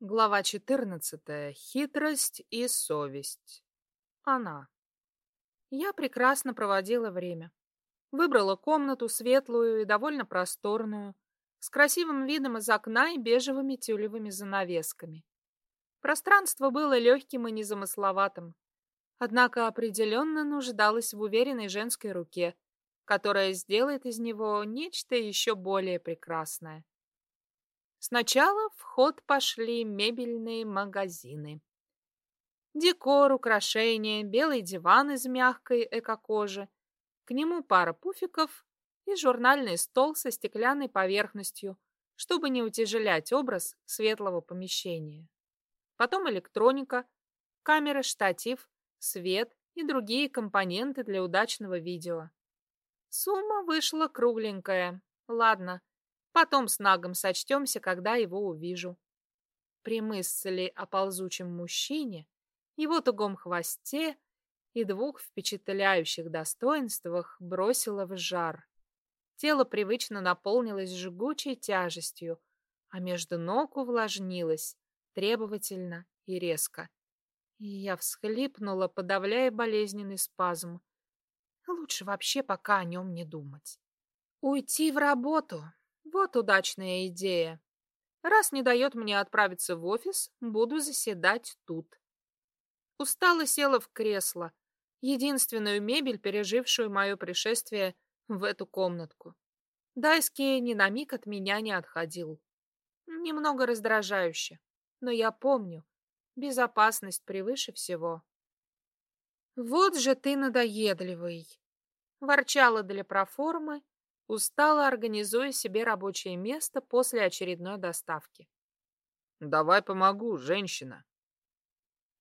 Глава 14. Хитрость и совесть. Она. Я прекрасно проводила время. Выбрала комнату светлую и довольно просторную, с красивым видом из окна и бежевыми тюлевыми занавесками. Пространство было легким и незамысловатым, однако определенно нуждалось в уверенной женской руке, которая сделает из него нечто еще более прекрасное. Сначала в ход пошли мебельные магазины. Декор, украшения, белый диван из мягкой эко-кожи, к нему пара пуфиков и журнальный стол со стеклянной поверхностью, чтобы не утяжелять образ светлого помещения. Потом электроника, камера, штатив, свет и другие компоненты для удачного видео. Сумма вышла кругленькая. Ладно, Потом с Нагом сочтемся, когда его увижу. При мысли о ползучем мужчине, его тугом хвосте и двух впечатляющих достоинствах бросило в жар. Тело привычно наполнилось жгучей тяжестью, а между ног увлажнилось требовательно и резко. И я всхлипнула, подавляя болезненный спазм. Лучше вообще пока о нем не думать. Уйти в работу, вот удачная идея. Раз не дает мне отправиться в офис, буду заседать тут. Устало села в кресло, единственную мебель, пережившую мое пришествие в эту комнатку. Дайский ни на миг от меня не отходил. Немного раздражающе, но я помню, безопасность превыше всего. «Вот же ты надоедливый!» Ворчала для проформы, Устала, организуя себе рабочее место после очередной доставки. «Давай помогу, женщина!»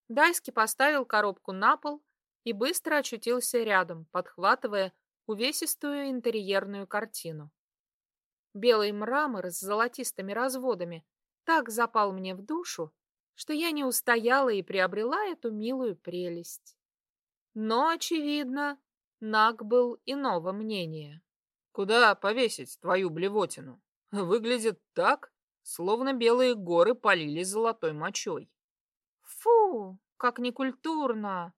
Дайский поставил коробку на пол и быстро очутился рядом, подхватывая увесистую интерьерную картину. Белый мрамор с золотистыми разводами так запал мне в душу, что я не устояла и приобрела эту милую прелесть. Но, очевидно, Наг был иного мнения. Куда повесить твою блевотину? Выглядит так, словно белые горы полили золотой мочой. Фу, как некультурно.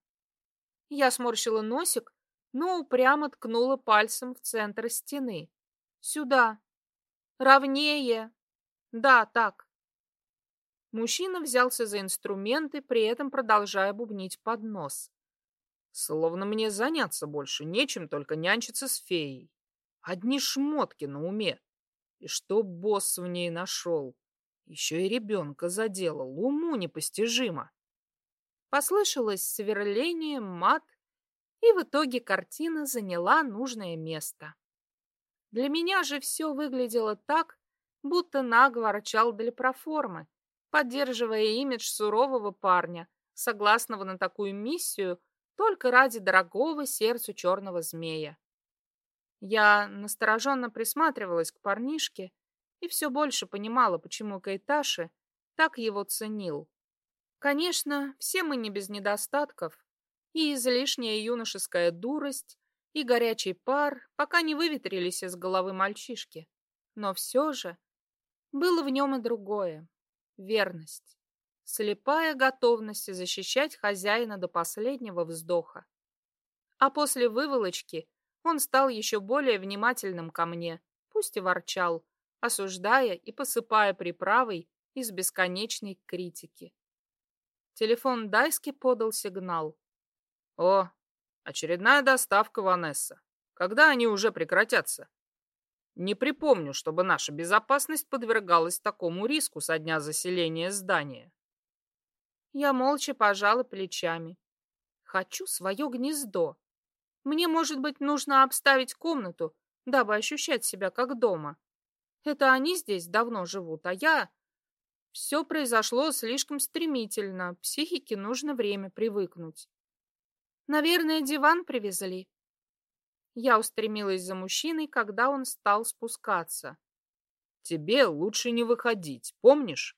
Я сморщила носик, но упрямо ткнула пальцем в центр стены. Сюда. Ровнее. Да, так. Мужчина взялся за инструменты, при этом продолжая бубнить под нос. Словно мне заняться больше нечем, только нянчиться с феей. Одни шмотки на уме. И что босс в ней нашел? Еще и ребенка заделал. Уму непостижимо. Послышалось сверление, мат, и в итоге картина заняла нужное место. Для меня же все выглядело так, будто нагло ворчал для проформы, поддерживая имидж сурового парня, согласного на такую миссию только ради дорогого сердцу черного змея. Я настороженно присматривалась к парнишке и все больше понимала, почему Кайташи так его ценил. Конечно, все мы не без недостатков, и излишняя юношеская дурость, и горячий пар пока не выветрились из головы мальчишки. Но все же было в нем и другое — верность, слепая готовность защищать хозяина до последнего вздоха. А после выволочки он стал еще более внимательным ко мне, пусть и ворчал, осуждая и посыпая приправой из бесконечной критики. Телефон Дайски подал сигнал. «О, очередная доставка, Ванесса. Когда они уже прекратятся?» «Не припомню, чтобы наша безопасность подвергалась такому риску со дня заселения здания». Я молча пожала плечами. «Хочу свое гнездо, мне, может быть, нужно обставить комнату, дабы ощущать себя как дома. Это они здесь давно живут, а я... Все произошло слишком стремительно, психике нужно время привыкнуть. Наверное, диван привезли. Я устремилась за мужчиной, когда он стал спускаться. Тебе лучше не выходить, помнишь?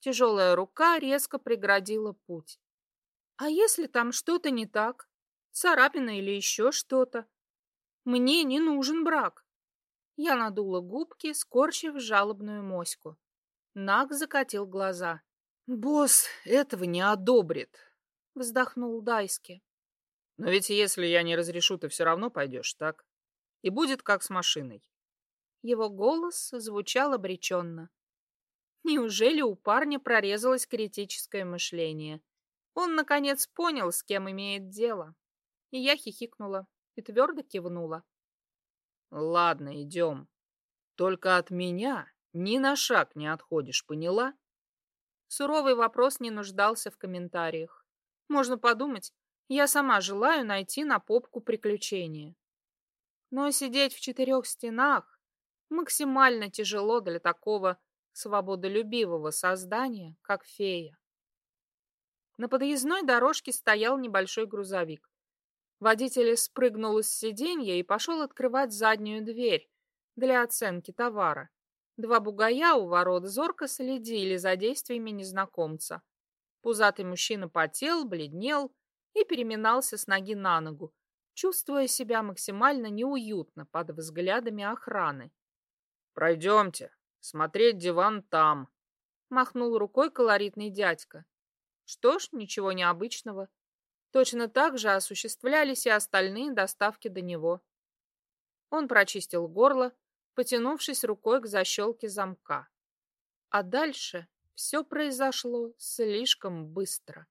Тяжелая рука резко преградила путь. А если там что-то не так? Царапина или еще что-то. Мне не нужен брак. Я надула губки, скорчив жалобную моську. Наг закатил глаза. Босс этого не одобрит, вздохнул Дайски. Но ведь если я не разрешу, ты все равно пойдешь, так? И будет как с машиной. Его голос звучал обреченно. Неужели у парня прорезалось критическое мышление? Он, наконец, понял, с кем имеет дело. И я хихикнула и твердо кивнула. Ладно, идем. Только от меня ни на шаг не отходишь, поняла? Суровый вопрос не нуждался в комментариях. Можно подумать, я сама желаю найти на попку приключения. Но сидеть в четырех стенах максимально тяжело для такого свободолюбивого создания, как фея. На подъездной дорожке стоял небольшой грузовик. Водитель спрыгнул с сиденья и пошел открывать заднюю дверь для оценки товара. Два бугая у ворот зорко следили за действиями незнакомца. Пузатый мужчина потел, бледнел и переминался с ноги на ногу, чувствуя себя максимально неуютно под взглядами охраны. «Пройдемте, смотреть диван там», — махнул рукой колоритный дядька. Что ж, ничего необычного. Точно так же осуществлялись и остальные доставки до него. Он прочистил горло, потянувшись рукой к защелке замка. А дальше все произошло слишком быстро.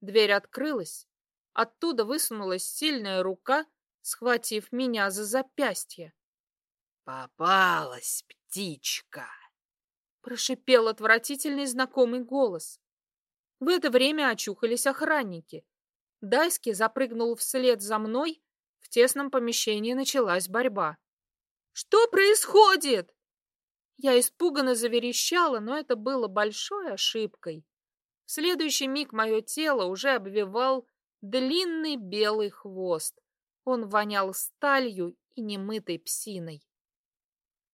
Дверь открылась, оттуда высунулась сильная рука, схватив меня за запястье. «Попалась птичка!» Прошипел отвратительный знакомый голос. В это время очухались охранники. Дайский запрыгнул вслед за мной. В тесном помещении началась борьба. «Что происходит?» Я испуганно заверещала, но это было большой ошибкой. В следующий миг мое тело уже обвивал длинный белый хвост. Он вонял сталью и немытой псиной.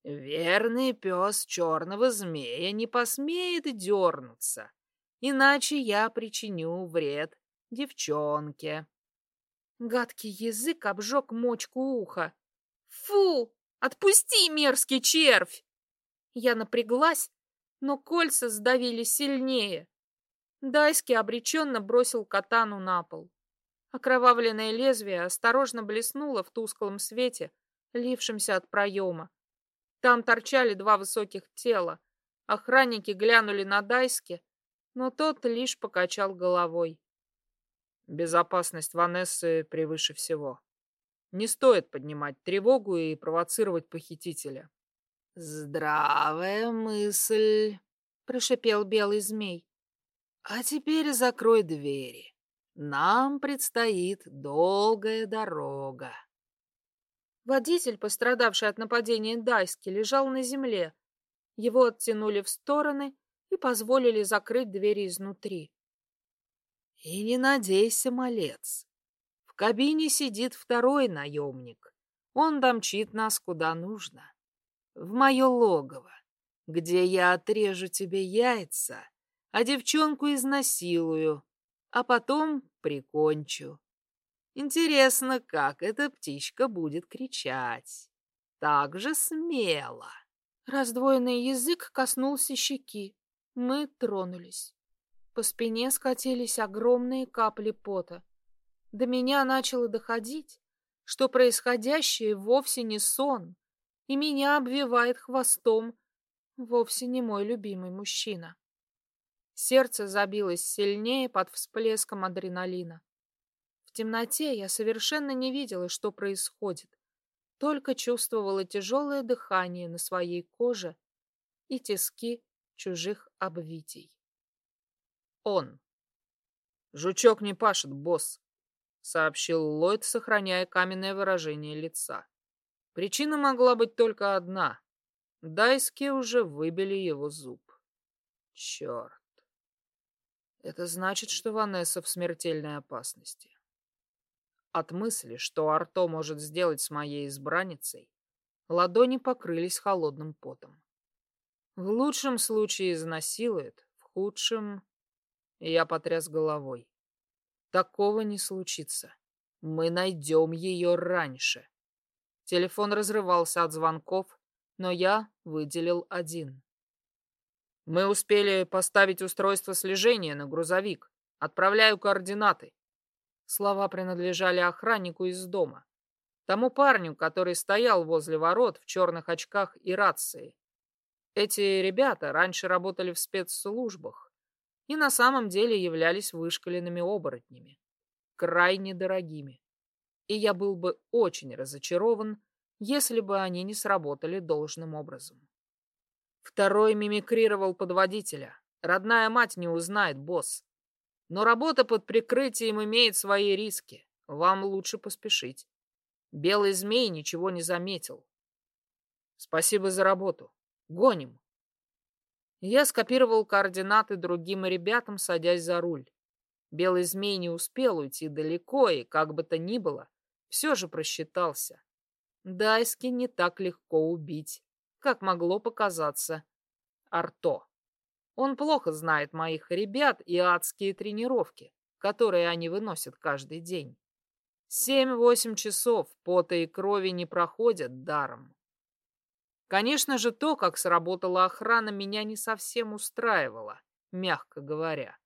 «Верный пес черного змея не посмеет дернуться, иначе я причиню вред девчонке. Гадкий язык обжег мочку уха. Фу! Отпусти, мерзкий червь! Я напряглась, но кольца сдавили сильнее. Дайский обреченно бросил катану на пол. Окровавленное лезвие осторожно блеснуло в тусклом свете, лившемся от проема. Там торчали два высоких тела. Охранники глянули на Дайски, но тот лишь покачал головой. Безопасность Ванессы превыше всего. Не стоит поднимать тревогу и провоцировать похитителя. «Здравая мысль», — прошипел белый змей. «А теперь закрой двери. Нам предстоит долгая дорога». Водитель, пострадавший от нападения Дайски, лежал на земле. Его оттянули в стороны и позволили закрыть двери изнутри. И не надейся, малец. В кабине сидит второй наемник. Он домчит нас куда нужно. В мое логово, где я отрежу тебе яйца, а девчонку изнасилую, а потом прикончу. Интересно, как эта птичка будет кричать. Так же смело. Раздвоенный язык коснулся щеки. Мы тронулись. По спине скатились огромные капли пота. До меня начало доходить, что происходящее вовсе не сон, и меня обвивает хвостом вовсе не мой любимый мужчина. Сердце забилось сильнее под всплеском адреналина. В темноте я совершенно не видела, что происходит, только чувствовала тяжелое дыхание на своей коже и тиски чужих обвитий он. «Жучок не пашет, босс», — сообщил Ллойд, сохраняя каменное выражение лица. Причина могла быть только одна. Дайски уже выбили его зуб. Черт. Это значит, что Ванесса в смертельной опасности. От мысли, что Арто может сделать с моей избранницей, ладони покрылись холодным потом. В лучшем случае изнасилует, в худшем я потряс головой. Такого не случится. Мы найдем ее раньше. Телефон разрывался от звонков, но я выделил один. Мы успели поставить устройство слежения на грузовик. Отправляю координаты. Слова принадлежали охраннику из дома. Тому парню, который стоял возле ворот в черных очках и рации. Эти ребята раньше работали в спецслужбах и на самом деле являлись вышкаленными оборотнями, крайне дорогими. И я был бы очень разочарован, если бы они не сработали должным образом. Второй мимикрировал под водителя. Родная мать не узнает, босс. Но работа под прикрытием имеет свои риски. Вам лучше поспешить. Белый змей ничего не заметил. Спасибо за работу. Гоним. Я скопировал координаты другим ребятам, садясь за руль. Белый змей не успел уйти далеко и, как бы то ни было, все же просчитался. Дайски не так легко убить, как могло показаться Арто. Он плохо знает моих ребят и адские тренировки, которые они выносят каждый день. Семь-восемь часов пота и крови не проходят даром. Конечно же, то, как сработала охрана, меня не совсем устраивало, мягко говоря.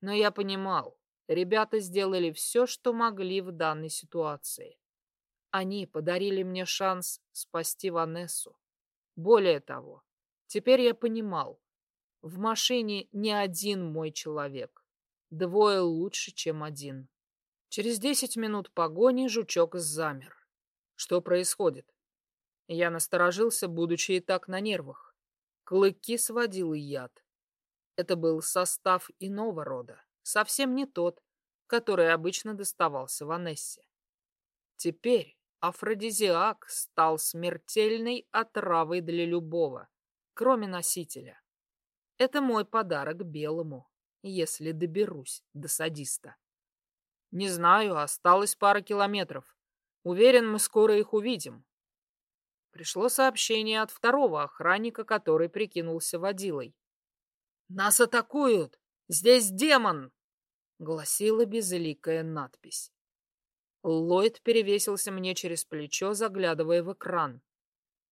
Но я понимал, ребята сделали все, что могли в данной ситуации. Они подарили мне шанс спасти Ванессу. Более того, теперь я понимал, в машине не один мой человек. Двое лучше, чем один. Через десять минут погони жучок замер. Что происходит? Я насторожился, будучи и так на нервах. Клыки сводил яд. Это был состав иного рода, совсем не тот, который обычно доставался Ванессе. Теперь афродизиак стал смертельной отравой для любого, кроме носителя. Это мой подарок белому, если доберусь до садиста. Не знаю, осталось пара километров. Уверен, мы скоро их увидим. Пришло сообщение от второго охранника, который прикинулся водилой. «Нас атакуют! Здесь демон!» — гласила безликая надпись. Ллойд перевесился мне через плечо, заглядывая в экран.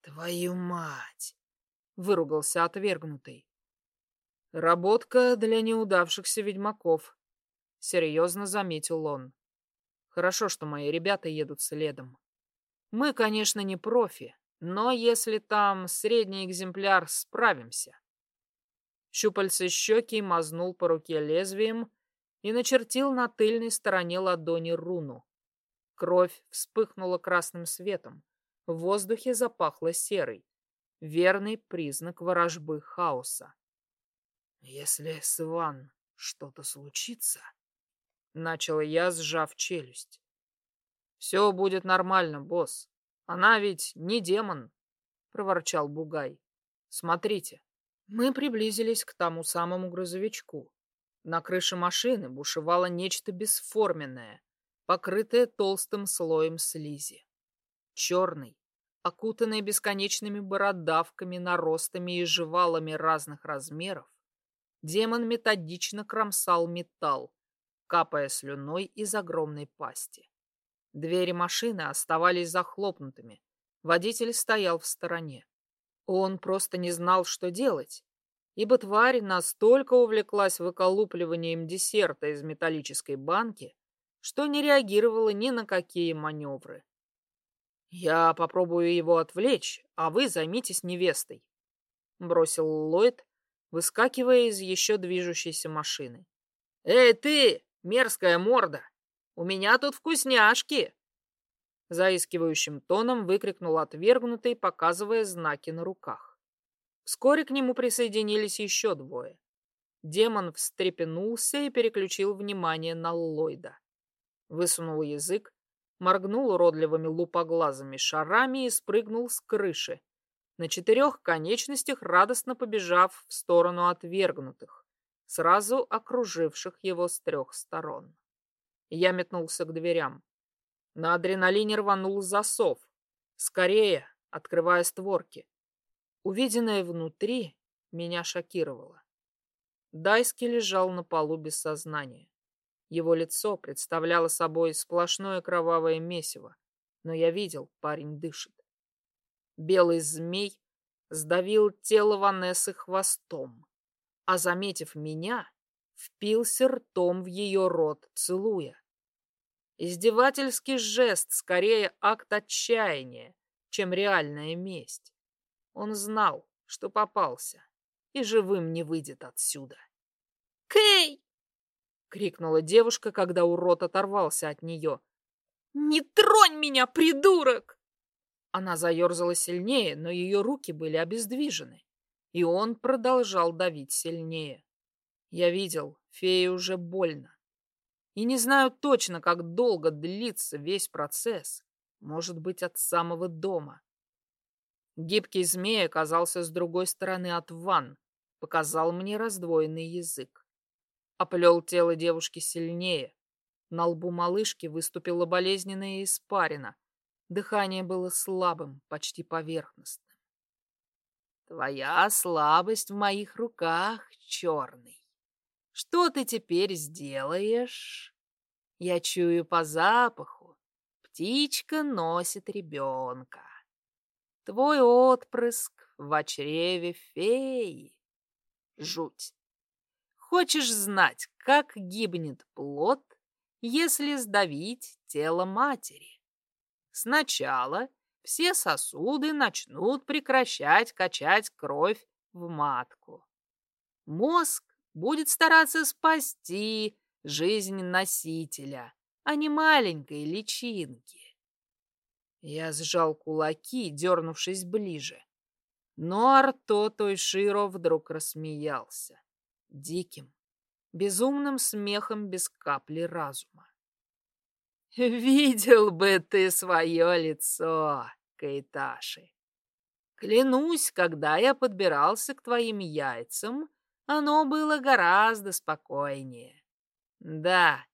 «Твою мать!» — выругался отвергнутый. «Работка для неудавшихся ведьмаков», — серьезно заметил он. «Хорошо, что мои ребята едут следом. Мы, конечно, не профи, но если там средний экземпляр, справимся. Щупальце щеки мазнул по руке лезвием и начертил на тыльной стороне ладони руну. Кровь вспыхнула красным светом. В воздухе запахло серой. Верный признак ворожбы хаоса. «Если с Иван что-то случится...» Начал я, сжав челюсть. «Все будет нормально, босс. Она ведь не демон, проворчал Бугай. Смотрите. Мы приблизились к тому самому грузовичку. На крыше машины бушевало нечто бесформенное, покрытое толстым слоем слизи. Черный, окутанный бесконечными бородавками, наростами и жевалами разных размеров, демон методично кромсал металл, капая слюной из огромной пасти. Двери машины оставались захлопнутыми. Водитель стоял в стороне. Он просто не знал, что делать, ибо тварь настолько увлеклась выколупливанием десерта из металлической банки, что не реагировала ни на какие маневры. «Я попробую его отвлечь, а вы займитесь невестой», — бросил Ллойд, выскакивая из еще движущейся машины. «Эй, ты, мерзкая морда! У меня тут вкусняшки!» Заискивающим тоном выкрикнул отвергнутый, показывая знаки на руках. Вскоре к нему присоединились еще двое. Демон встрепенулся и переключил внимание на Ллойда. Высунул язык, моргнул уродливыми лупоглазыми шарами и спрыгнул с крыши, на четырех конечностях радостно побежав в сторону отвергнутых, сразу окруживших его с трех сторон. Я метнулся к дверям. На адреналине рванул засов. Скорее, открывая створки. Увиденное внутри меня шокировало. Дайский лежал на полу без сознания. Его лицо представляло собой сплошное кровавое месиво, но я видел, парень дышит. Белый змей сдавил тело Ванессы хвостом, а, заметив меня, впился ртом в ее рот, целуя. Издевательский жест, скорее акт отчаяния, чем реальная месть. Он знал, что попался, и живым не выйдет отсюда. «Кэй!» — крикнула девушка, когда урод оторвался от нее. «Не тронь меня, придурок!» Она заерзала сильнее, но ее руки были обездвижены, и он продолжал давить сильнее. Я видел, фее уже больно. И не знаю точно, как долго длится весь процесс. Может быть, от самого дома. Гибкий змей оказался с другой стороны от ванн, показал мне раздвоенный язык. Оплел тело девушки сильнее. На лбу малышки выступила болезненная испарина. Дыхание было слабым, почти поверхностным. Твоя слабость в моих руках, черный. Что ты теперь сделаешь? Я чую по запаху. Птичка носит ребенка. Твой отпрыск в чреве феи. Жуть. Хочешь знать, как гибнет плод, если сдавить тело матери? Сначала все сосуды начнут прекращать качать кровь в матку. Мозг будет стараться спасти жизнь носителя, а не маленькой личинки. Я сжал кулаки, дернувшись ближе. Но Арто Тойширо вдруг рассмеялся. Диким, безумным смехом без капли разума. «Видел бы ты свое лицо, Кайташи! Клянусь, когда я подбирался к твоим яйцам, оно было гораздо спокойнее. Да,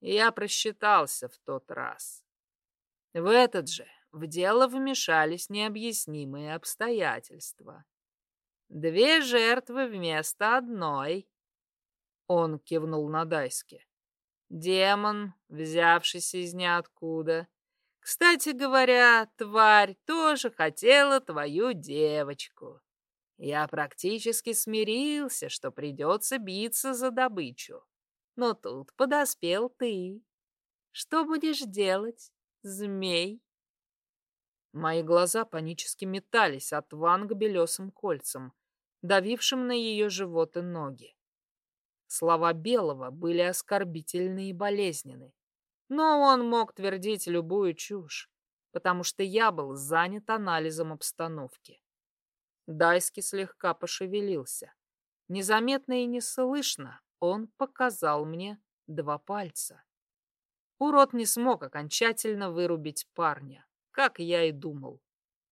я просчитался в тот раз. В этот же в дело вмешались необъяснимые обстоятельства. Две жертвы вместо одной. Он кивнул на Дайске. Демон, взявшийся из ниоткуда. Кстати говоря, тварь тоже хотела твою девочку. Я практически смирился, что придется биться за добычу. Но тут подоспел ты. Что будешь делать, змей? Мои глаза панически метались от ван белесым кольцам, давившим на ее живот и ноги. Слова Белого были оскорбительны и болезненны, но он мог твердить любую чушь, потому что я был занят анализом обстановки. Дайский слегка пошевелился. Незаметно и неслышно он показал мне два пальца. Урод не смог окончательно вырубить парня, как я и думал.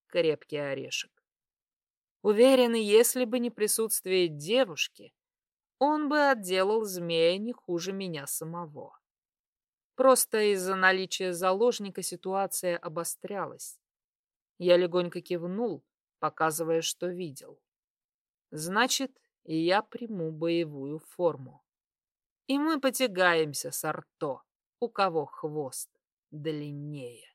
Крепкий орешек. Уверен, если бы не присутствие девушки, он бы отделал змея не хуже меня самого. Просто из-за наличия заложника ситуация обострялась. Я легонько кивнул, показывая, что видел. Значит, и я приму боевую форму. И мы потягаемся с Арто, у кого хвост длиннее.